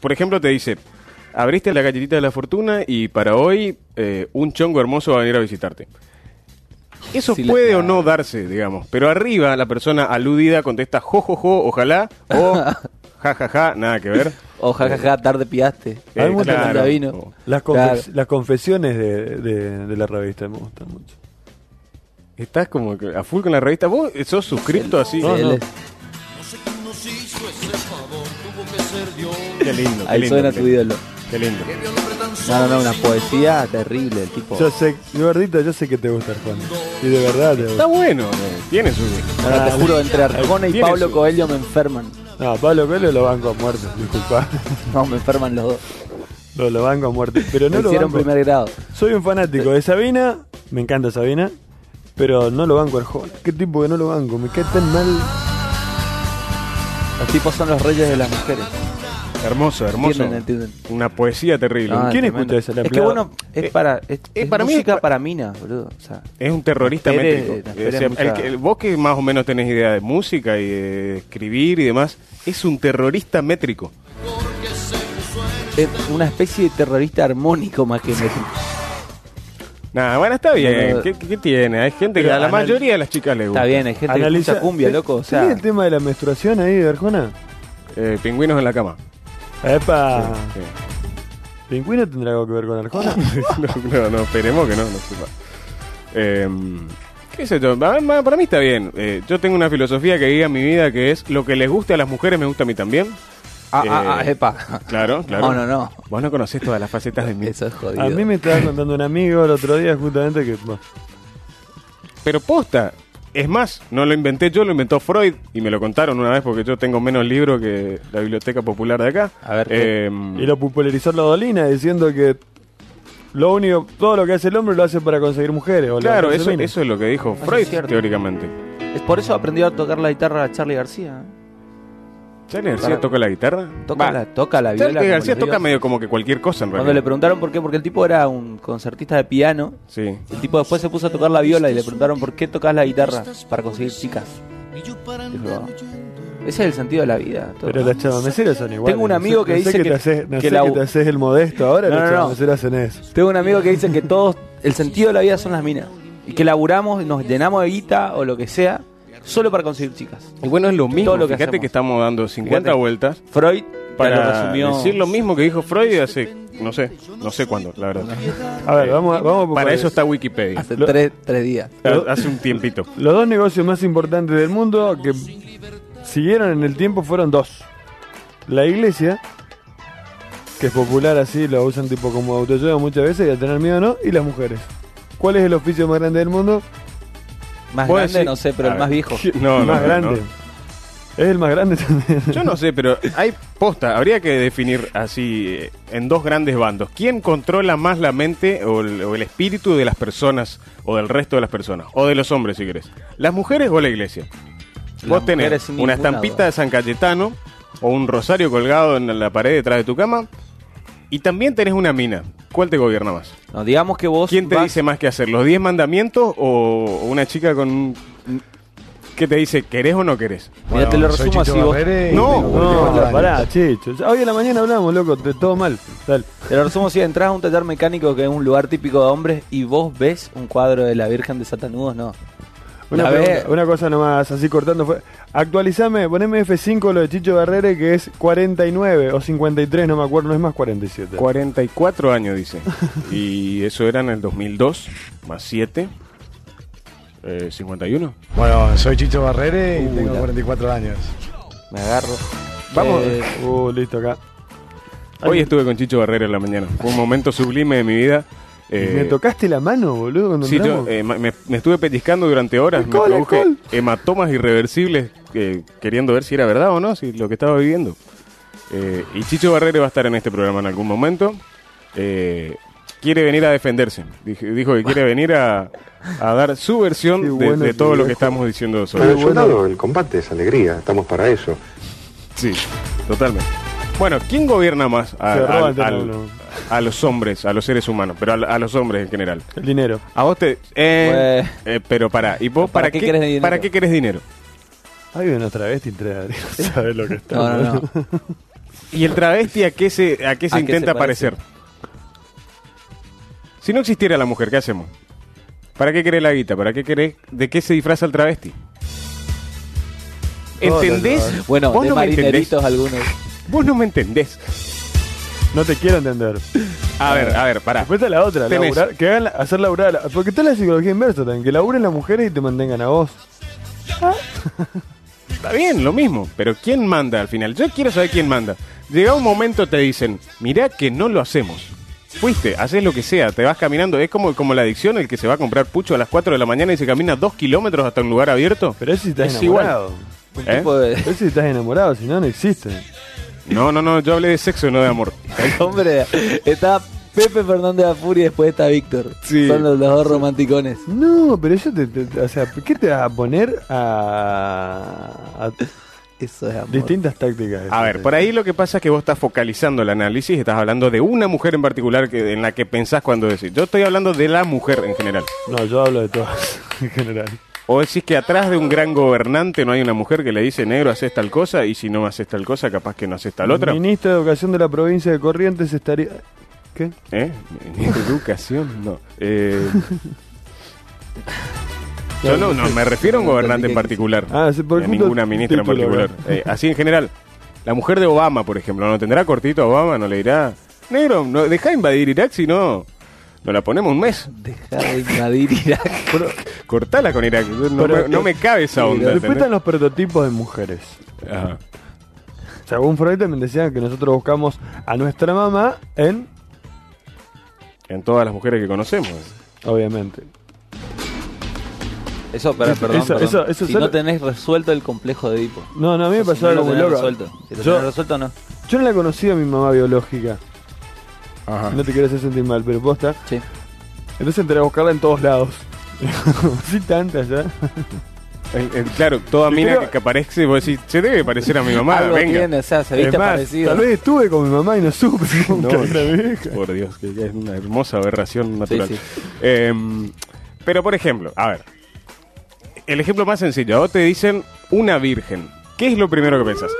Por ejemplo, te dice, abriste la galletita de la fortuna y para hoy eh, un chongo hermoso va a venir a visitarte. Eso Sí, la- puede o no darse, digamos, pero arriba la persona aludida contesta jo, jo, jo, ojalá, o ja, ja, ja, nada que ver. O jajaja, tarde piaste. Eh, Hay mucha claro. vino. Las, Claro. confe- las confesiones de, de- de la revista me gustan mucho. Estás como que a full con la revista. ¿Vos sos suscripto así? Sí, él Qué lindo. qué Ahí lindo, suena qué tu lindo. ídolo. Qué lindo. No, no, no, una poesía terrible, el tipo. Yo sé, gordito, yo sé que te gusta Arjona. Y de verdad te Está gusta. bueno, eh, tiene su... Ahora te juro, entre Arjona y Pablo su- Coelho me enferman. No, Pablo Coelho lo banco a muerte, disculpa. No, me enferman los dos. No, lo banco a muerte. Pero no me lo hicieron banco. primer grado. Soy un fanático de Sabina, me encanta Sabina, pero no lo banco a Arjona. ¿Qué tipo que no lo banco? Me cae tan mal. Los tipos son los reyes de las mujeres. Hermoso, hermoso. Entienden, entienden. Una poesía terrible. Ah, ¿Quién tremendo. escucha esa? La Es que bueno, es Eh, para. Es, eh, es para mí música es pa- para minas, boludo. O sea, Es un terrorista Espere, métrico. O sea, mucha- el vos que más o menos tenés idea de música y de escribir y demás, es un terrorista métrico. es una especie de terrorista armónico más que métrico. Nada, bueno, está bien. No. ¿Qué, qué tiene? Hay gente que a la anal- mayoría de las chicas le gusta. Está bien, hay gente que escucha cumbia, ¿te- loco. O ¿tenés sea, el tema de la menstruación ahí de Arjona? Eh, pingüinos en la cama. Epa, Sí. ¿Pingüino tendrá algo que ver con Arjona? no, no, no, esperemos que no, no sepa. Eh, ¿Qué sé yo? Para mí- está bien. Eh, yo tengo una filosofía que guía mi vida que es lo que les guste a las mujeres me gusta a mí también. ah, ah, ah, Eh, epa. Claro, claro. No, no, no. Vos no conocés todas las facetas de mí. Eso es jodido. A mí me estaba contando un amigo el otro día justamente que... Pero posta. Es más, no lo inventé yo, lo inventó Freud y me lo contaron una vez porque yo tengo menos libros que la biblioteca popular de acá. A ver, ¿qué? Eh, y lo popularizó la Dolina diciendo que lo único, todo lo que hace el hombre lo hace para conseguir mujeres. o claro, eso, eso es lo que dijo Freud es teóricamente. Es por eso aprendió a tocar la guitarra Charlie García. ¿Charlie García Para- toca la guitarra? Toca Va, la, toca la viola. Charlie como García los toca medio como que cualquier cosa en Cuando realidad. le preguntaron por qué, porque el tipo era un concertista de piano. Sí. El tipo después se puso a tocar la viola y le preguntaron por qué tocas la guitarra para conseguir chicas. Dijo, "Ah, ese es el sentido de la vida. todo". Pero las chamameceras son iguales. Tengo un no amigo sé- que no sé dice que- te haces, no que sé la- que te haces el modesto ahora, No, las no, no. hacen eso. Tengo un amigo que dice que todos, el sentido de la vida son las minas. Y que laburamos, nos llenamos de guita o lo que sea, solo para conseguir chicas. Y bueno, es lo mismo. Todo lo que Fíjate hacemos. que estamos dando 50 Fíjate. vueltas Freud para lo decir lo mismo que dijo Freud hace, no sé, no sé cuándo, la verdad. A ver, vamos, a- vamos a Para eso está Wikipedia. Hace Lo- tres, tres días. Hace un tiempito. Los dos negocios más importantes del mundo que siguieron en el tiempo fueron dos. La iglesia, que es popular así, lo usan tipo como autoayuda muchas veces y a tener miedo no, y las mujeres. ¿Cuál es el oficio más grande del mundo? Más grande, no sé, pero a el más viejo. No, el no, más no, grande. no. Es el más grande también. Yo no sé, pero hay posta. Habría que definir así eh, en dos grandes bandos. ¿Quién controla más la mente o el, o el espíritu de las personas o del resto de las personas? O de los hombres, si querés. ¿Las mujeres o la iglesia? Las Vos tenés una estampita duda. de San Cayetano o un rosario colgado en la pared detrás de tu cama. Y también tenés una mina. ¿Cuál te gobierna más? No, digamos que vos. ¿Quién te vas- dice más que hacer? ¿Los 10 mandamientos o una chica con... un- ¿Qué te dice? ¿Querés o no querés? Mira, te lo resumo así. Vos, No, No, 44 años. pará, chicho. Hoy en la mañana hablamos, loco, de todo mal. Dale. te lo resumo así: entras a un taller mecánico que es un lugar típico de hombres y vos ves un cuadro de la Virgen de Satanudos, no. Una, pregunta, una cosa nomás, así cortando fue. Actualizame, poneme F5 lo de Chicho Barrere, que es 49 o 53, no me acuerdo, no es más 47. 44 años, dice. Y eso era en el 2002, más 7. Eh, 51. Bueno, soy Chicho Barrere y Uh, tengo la- 44 años. Me agarro. Vamos. Eh, Uh, listo acá. Hoy estuve con Chicho Barrera en la mañana. Fue un momento sublime de mi vida. Eh, ¿Me tocaste la mano, boludo, cuando Sí, yo eh, me, me estuve pellizcando durante horas. Me produje alcohol. hematomas irreversibles eh, queriendo ver si era verdad o no, si lo que estaba viviendo. Eh, y Chicho Barrera va a estar en este programa en algún momento. Eh, quiere venir a defenderse. Dijo que quiere venir a, a dar su versión de, todo lo que estamos diciendo sobre el soldado el combate es alegría, estamos para eso. Sí, totalmente. Bueno, ¿quién gobierna más a, Se roba al- el tema, al- no. a los hombres, a los seres humanos, pero a, a los hombres en general? El dinero. A vos te... eh, eh, pero para, ¿y vos para, ¿Para qué querés dinero? ¿Para qué querés dinero? Hay una travesti entre Adrián, ¿sabes lo que está? No, no, no. ¿Y el travesti a qué se, a qué se ¿A qué intenta se parece? parecer? Si no existiera la mujer, ¿qué hacemos? ¿Para qué querés la guita? ¿Para qué querés? ¿De qué se disfraza el travesti? Todo ¿Entendés? lo- Bueno, Vos de no me entendés. marineritos algunos. Vos no me entendés. No te quiero entender. A ver, a ver, pará. Después está la otra, Tenés. laburar, que hagan hacer laburar. a la- porque está la psicología inversa también, que laburen las mujeres y te mantengan a vos. Está bien, lo mismo. Pero ¿quién manda al final? Yo quiero saber quién manda. Llega un momento te dicen, mirá que no lo hacemos. Fuiste, haces lo que sea, te vas caminando. Es como, como la adicción, el que se va a comprar pucho a las 4 de la mañana y se camina dos kilómetros hasta un lugar abierto. Pero eso si estás Es igual. enamorado. Un ¿Eh? tipo de Eso si estás enamorado, si no, no existe. No, no, no, yo hablé de sexo, no de amor. hombre. Está Pepe Fernández Afuri y después está Víctor. Sí. Son los, los dos romanticones. No, pero yo te, te- O sea, ¿qué te vas a poner a, a Eso es amor. distintas tácticas? A ver, por ahí lo que pasa es que vos estás focalizando el análisis, estás hablando de una mujer en particular que, en la que pensás cuando decís. Yo estoy hablando de la mujer en general. No, yo hablo de todas, en general. O decís que atrás de un gran gobernante no hay una mujer que le dice negro, haces tal cosa, y si no haces tal cosa, capaz que no haces tal otra. Ministro de Educación de la provincia de Corrientes estaría... ¿Qué? ¿Eh? Educación, no. Eh, yo no, no, me refiero a un gobernante en particular. Ah, sí, por a ejemplo, ninguna ministra en particular. Eh, así en general. La mujer de Obama, por ejemplo, ¿no tendrá cortito a Obama? ¿No le dirá? Negro, no, deja de invadir Irak si no... Nos la ponemos un mes. Deja de invadir Irak. Cortala con Irak. No, Pero- me, no me cabe esa onda. Después ¿entendés? están los prototipos de mujeres. Ajá. Según Freud también decía que nosotros buscamos a nuestra mamá en... En todas las mujeres que conocemos. Obviamente. Eso, pero, Eso- perdón, eso- perdón. eso- eso si solo- no tenés resuelto el complejo de Edipo. No, no, a mí me pasó algo muy loco. resuelto. Si lo Yo- tenés resuelto, no. Yo no la conocía a mi mamá biológica. Ajá. No te quiero hacer sentir mal, pero posta. Sí. Entonces entré a buscarla en todos lados. sí, tantas ya. Eh, eh, claro, toda mina creo- que, aparece, vos decís, se debe parecer a mi mamá, Algo venga. tiene, o sea, se Es viste más, parecido. tal vez estuve con mi mamá y no supe nunca No, era vieja. Por Dios, que, es una hermosa aberración natural. sí. Eh, pero, por ejemplo, a ver, el ejemplo más sencillo, a vos te dicen una virgen. ¿Qué es lo primero que pensás?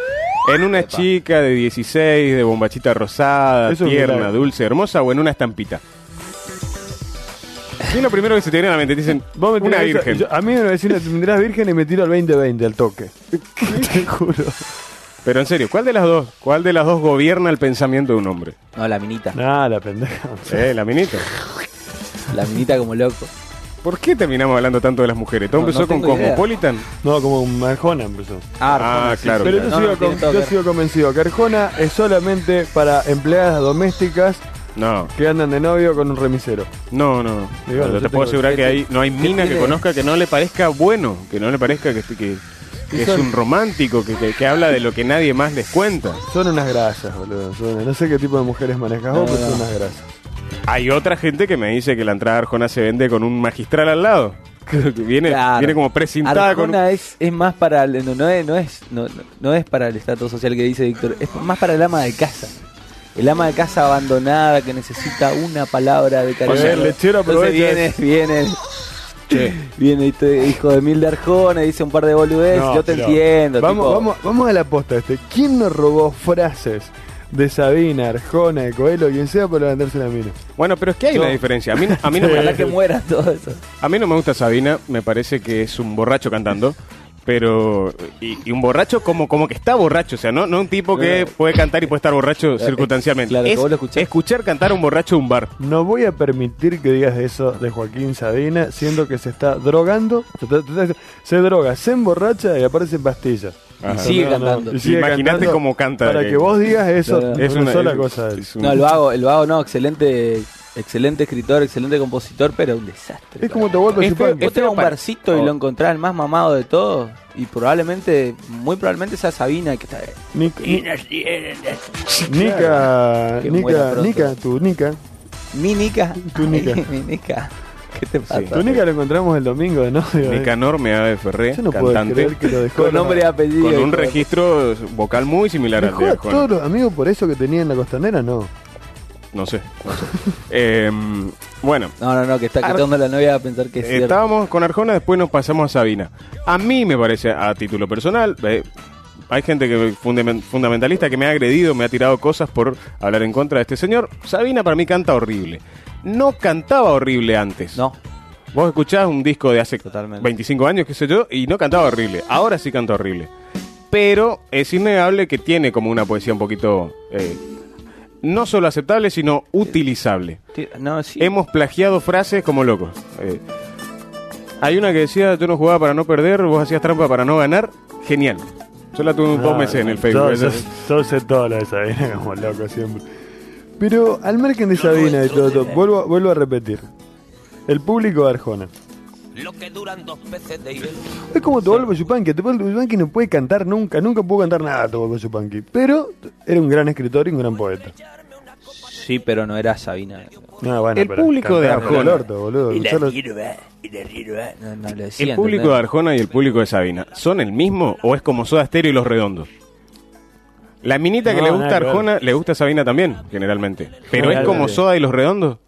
¿En una Epa. chica de 16, de bombachita rosada, Eso es tierna, dulce, hermosa o en una estampita? ¿Qué es lo primero que se te viene a la mente? Te dicen, Vos me una tirás virgen. yo- a mí me decían, te tendrás virgen y me tiro al 2020 al toque. te juro. Pero en serio, ¿cuál de las dos? ¿Cuál de las dos gobierna el pensamiento de un hombre? No, la minita. Nah, la pendeja. Eh, la minita. La minita como loco. ¿Por qué terminamos hablando tanto de las mujeres? ¿Todo No, empezó no con tengo idea. Cosmopolitan? No, como Marjona empezó. Ah, Arjona, claro. Pero yo, No, sigo, no, tiene con- todo yo que- sigo convencido que Arjona es solamente para empleadas domésticas No, que andan de novio con un remisero. no, no. Bueno, yo te tengo- puedo asegurar que ¿qué- hay, no hay mina que conozca que no le parezca bueno, que no le parezca que, que, que es un romántico, que, que- que habla de lo que nadie más les cuenta. Son unas grasas, boludo. son- no sé qué tipo de mujeres manejas vos, No, pero no. son unas grasas. Hay otra gente que me dice que la entrada a Arjona se vende con un magistral al lado. Que viene, Claro. viene como precintada con... Arjona es, es más para el- no, no es no es no, no- no es para el estatus social que dice Víctor, es más para el ama de casa. El ama de casa abandonada que necesita una palabra de cariño. Oye, el lechero Entonces aprovecha viene, viene, viene este hijo de mil de Arjona, dice un par de boludeces, No, yo te entiendo. Vamos, tipo, vamos, vamos a la posta este. ¿Quién nos robó frases de Sabina, Arjona, de Coelho, quien sea, para venderse la mina? Bueno, pero es que hay Yo- una diferencia. A mí, a mí no me, Ojalá que muera todo eso. A mí no me gusta Sabina, me parece que es un borracho cantando. Pero, y, y un borracho como, como que está borracho, o sea, no, no un tipo que Claro. puede cantar y puede estar borracho circunstancialmente. claro, que es vos lo escuchás. escuchar cantar a un borracho de un bar. No voy a permitir que digas eso de Joaquín Sabina, siendo que se está drogando, se, droga, se emborracha y aparece en pastillas. Ajá. sigue cantando. y sigue Imagínate cantando cómo canta, Para que- que vos digas eso, Claro. es una, sola cosa. es un- No, el vago, el vago no, excelente, excelente escritor, excelente compositor, pero un desastre. Es como te vuelvo a Es decir, feo, Pancho. Vos te vas a un barcito y Oh. lo encontrás el más mamado de todos. Y probablemente, muy probablemente sea Sabina que está. Nic- Ni- Nica, Nica, pronto. Nica, tu Nica. Mi Nica. Tu Nica. Mi Nica. ¿Qué te pasa? Tu Nica lo encontramos el domingo de novio. eh. Nicanor Meave Ferré, Yo no puedo cantante, creer que lo dejó. Con nombre y apellido. con un registro vocal muy similar al ¿Dejó de Arjona. todos los amigos por eso que tenía en la costanera? No. No sé, no sé. Em, bueno, No, no, no, que está quitando la novia a pensar que es cierto. Estábamos con Arjona, después nos pasamos a Sabina. A mí me parece, a título personal, eh, hay gente que fundamen- fundamentalista que me ha agredido, me ha tirado cosas por hablar en contra de este señor. Sabina para mí canta horrible. No cantaba horrible antes. No, Vos escuchás un disco de hace Totalmente. 25 años, qué sé yo, y no cantaba horrible. Ahora sí canta horrible. Pero es innegable que tiene como una poesía un poquito... eh, no solo aceptable, sino utilizable. ti- no, sí. Hemos plagiado frases como locos. Eh, hay una que decía, yo no jugaba para no perder, vos hacías trampa para no ganar. Genial. Yo la tuve dos meses en el Facebook. Yo, yo- yo sé todo lo de Sabina como loco siempre. Pero al margen de Sabina y todo, todo, vuelvo, vuelvo a repetir. El público de Arjona. Lo que duran dos peces de hielo. Es como Tobolco Yupanqui. Tobolco Yupanqui no puede cantar nunca, nunca pudo cantar nada Tobolco Yupanqui. Pero era un gran escritor y un gran poeta. Sí, pero no era Sabina. No, bueno, El público de Arjona. el orto, boludo. Y la Solo- hierba, y la hierba. No, no lo decía, ¿El público de. Arjona y el público de Sabina son el mismo o es como Soda Stereo y Los Redondos? La minita que No, le gusta. Arjona le gusta a Sabina también, generalmente. Pero No, es como. Soda y Los Redondos.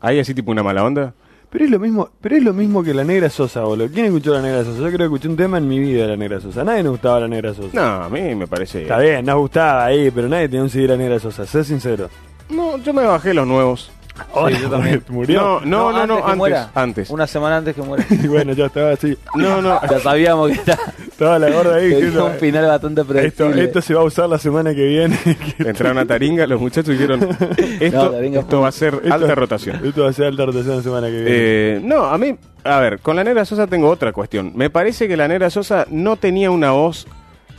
¿Hay así tipo una mala onda? Pero es lo mismo, pero es lo mismo que la Negra Sosa, boludo. ¿Quién escuchó la Negra Sosa? Yo creo que escuché un tema en mi vida de la Negra Sosa. Nadie nos gustaba la Negra Sosa. No, a mí me parece... Está bien, nos gustaba ahí, pero nadie tenía un CD de la Negra Sosa, sé sincero. No, yo me bajé los nuevos. Ahora, yo también. Murió. No, no, no, no, antes, antes. Una semana antes que muera. Y bueno, ya estaba así. No, no, ya sabíamos que está, Estaba la gorda ahí. diciendo, un final bastante esto, predecible. esto se va a usar la semana que viene. entraron a Taringa, los muchachos dijeron, esto, No, Taringa esto va a ser Esto- alta rotación. Esto va a ser alta rotación la semana que viene. Eh, no, a mí, a ver, con la Negra Sosa tengo otra cuestión. Me parece que la Negra Sosa no tenía una voz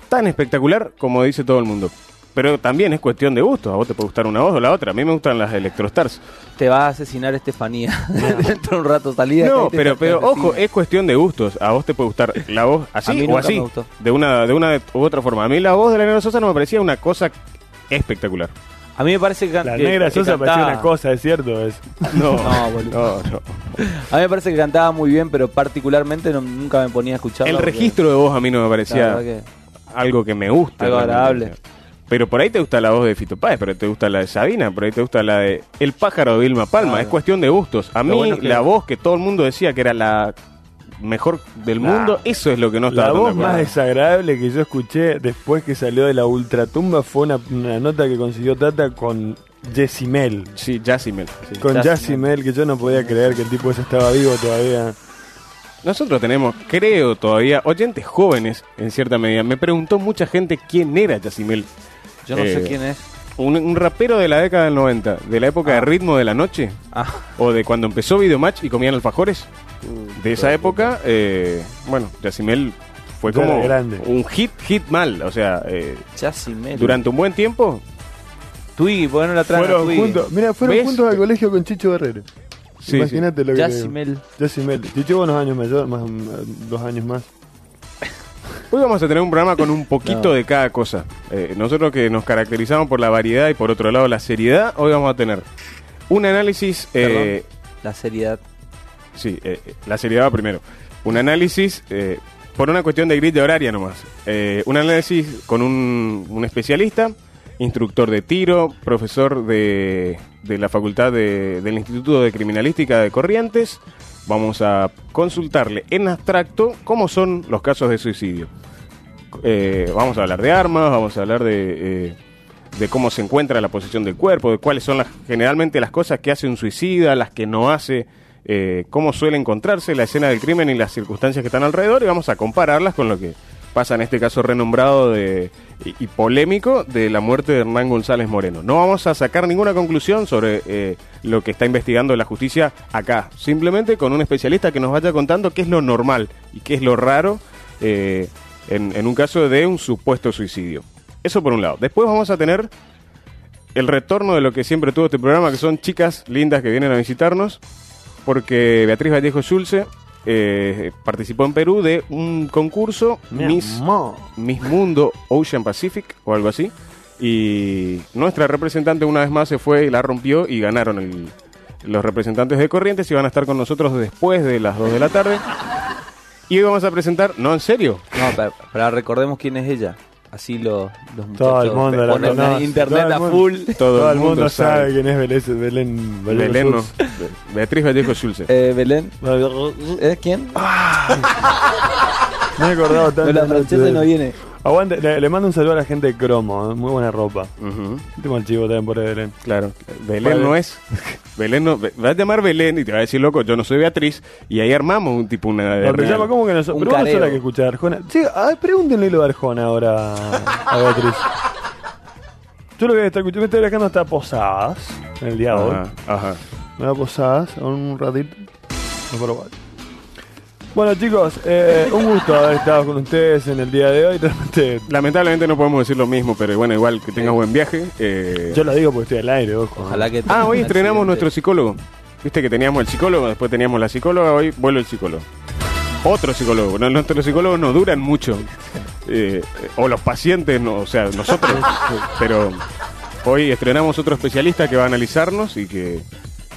tan espectacular como dice todo el mundo. Pero también es cuestión de gusto. A vos te puede gustar una voz o la otra. A mí me gustan las Electrostars. Te va a asesinar Estefanía. Dentro de un rato salida. No, pero, pero ojo, es cuestión de gustos. A vos te puede gustar la voz A así o así. me gustó. De una, de una u otra forma. A mí la voz de la Negra Sosa no me parecía una cosa espectacular. A mí me parece que. la que- Negra que Sosa parecía cantaba- una cosa, es cierto. Es. No, No, boludo. no, no. A mí me parece que cantaba muy bien, pero particularmente no- nunca me ponía a escucharla. El porque registro de voz a mí no me la parecía algo que me gusta. Algo realmente. Pero por ahí te gusta la voz de Fito Páez, pero te gusta la de Sabina, por ahí te gusta la de El pájaro de Vilma Palma. Claro. Es cuestión de gustos. A mí, bueno es que- la voz que todo el mundo decía que era la mejor del Nah. mundo, eso es lo que no estaba La voz más desagradable que yo escuché después que salió de la ultratumba fue una, una nota que consiguió Tata con Jessimel. Sí, Jassimel. sí. Con. Jessimel, que yo no podía creer que el tipo ese estaba vivo todavía. Nosotros tenemos, creo todavía, oyentes jóvenes, en cierta medida. Me preguntó mucha gente quién era Jassimel. Yo no Eh, sé quién es. Un, un rapero de la década del 90, de la época de ritmo de la noche, Ah, o de cuando empezó Videomatch y comían alfajores. De esa época, eh, bueno, Yacimel fue como grande. un hit, hit mal. O sea, eh, durante un buen tiempo, Twiggy, ¿por qué no la traen Fueron juntos, mira, fueron ¿Ves? juntos al colegio con Chicho Guerrero. Sí, Imagínate lo que Yassimel. Jessimel. Chicho unos años mayor, más dos años más. hoy vamos a tener un programa con un poquito No. de cada cosa. Eh, nosotros que nos caracterizamos por la variedad y por otro lado la seriedad, hoy vamos a tener un análisis... eh, La seriedad. Sí, eh, eh, la seriedad va primero. Un análisis, eh, por una cuestión de grilla horaria nomás. Eh, un análisis con un, un especialista, instructor de tiro, profesor de, de la Facultad de- del Instituto de Criminalística de Corrientes. Vamos a consultarle en abstracto cómo son los casos de suicidio. Eh, vamos a hablar de armas, vamos a hablar de, eh, de cómo se encuentra la posición del cuerpo, de cuáles son las, generalmente las cosas que hace un suicida, las que no hace, eh, cómo suele encontrarse la escena del crimen y las circunstancias que están alrededor y vamos a compararlas con lo que pasa en este caso renombrado de, y, polémico de la muerte de Hernán González Moreno. No vamos a sacar ninguna conclusión sobre eh, lo que está investigando la justicia acá, simplemente con un especialista que nos vaya contando qué es lo normal y qué es lo raro eh, en, en un caso de un supuesto suicidio. Eso por un lado. Después vamos a tener el retorno de lo que siempre tuvo este programa, que son chicas lindas que vienen a visitarnos, porque Beatriz Vallejo Schulze eh, participó en Perú de un concurso Miss, amor. Miss Mundo Ocean Pacific o algo así. Y nuestra representante una vez más se fue y la rompió y ganaron el- los representantes de Corrientes y van a estar con nosotros después de las 2 de la tarde. Y hoy vamos a presentar, no, en serio, No, pero, pero recordemos quién es ella. Así lo- los muchachos Todo el mundo la ponen conoce. internet Todo a mundo- full. Todo, el mundo sabe quién es Belén. Belén, Vallejo Belén, no. Beatriz Vallejo Schulze. Eh, Belén. ¿Es quién? No he acordado tanto. No, la francesa no viene. Aguante, le, le mando un saludo a la gente de Cromo, ¿eh? muy buena ropa. El chivo también por Belén. claro. Belén Vale. no es. Belén no. Va a llamar Belén y te va a decir, loco, yo no soy Beatriz. Y ahí armamos un tipo, una. No, te llama, ¿cómo que no? so- Pero vos no la que escucha a Arjona. Sí, ay, pregúntenle lo de Arjona ahora a Beatriz. Yo lo que estoy escuchando, me estoy dejando hasta Posadas en el día de hoy. Ajá. Me da Posadas, un ratito. No por. Bueno chicos, eh, un gusto haber estado con ustedes en el día de hoy. Realmente, Lamentablemente no podemos decir lo mismo, pero bueno, igual que tengas buen viaje. eh, yo lo digo porque estoy al aire, ojo. Ojalá que. Ah, tengas hoy un estrenamos accidente. nuestro psicólogo. Viste que teníamos el psicólogo, después teníamos la psicóloga, hoy vuelve el psicólogo. Otro psicólogo. No, nuestros psicólogos no duran mucho. Eh, o los pacientes, no, o sea, nosotros. pero hoy estrenamos otro especialista que va a analizarnos y que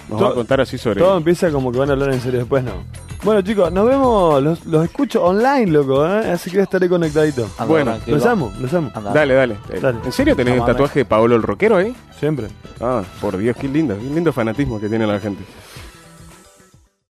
nos va a Todo- contar así sobre... Todo empieza como que van a hablar en serio después, ¿no? Bueno chicos, nos vemos, los, los escucho online, loco, ¿eh? así que estaré conectadito. Bueno, tranquilo. Los amo, los amo. Dale, dale. Dale. ¿En serio tenés el tatuaje de Paolo el Rockero ahí? Siempre. Ah, por Dios, qué lindo, qué lindo fanatismo que tiene la gente.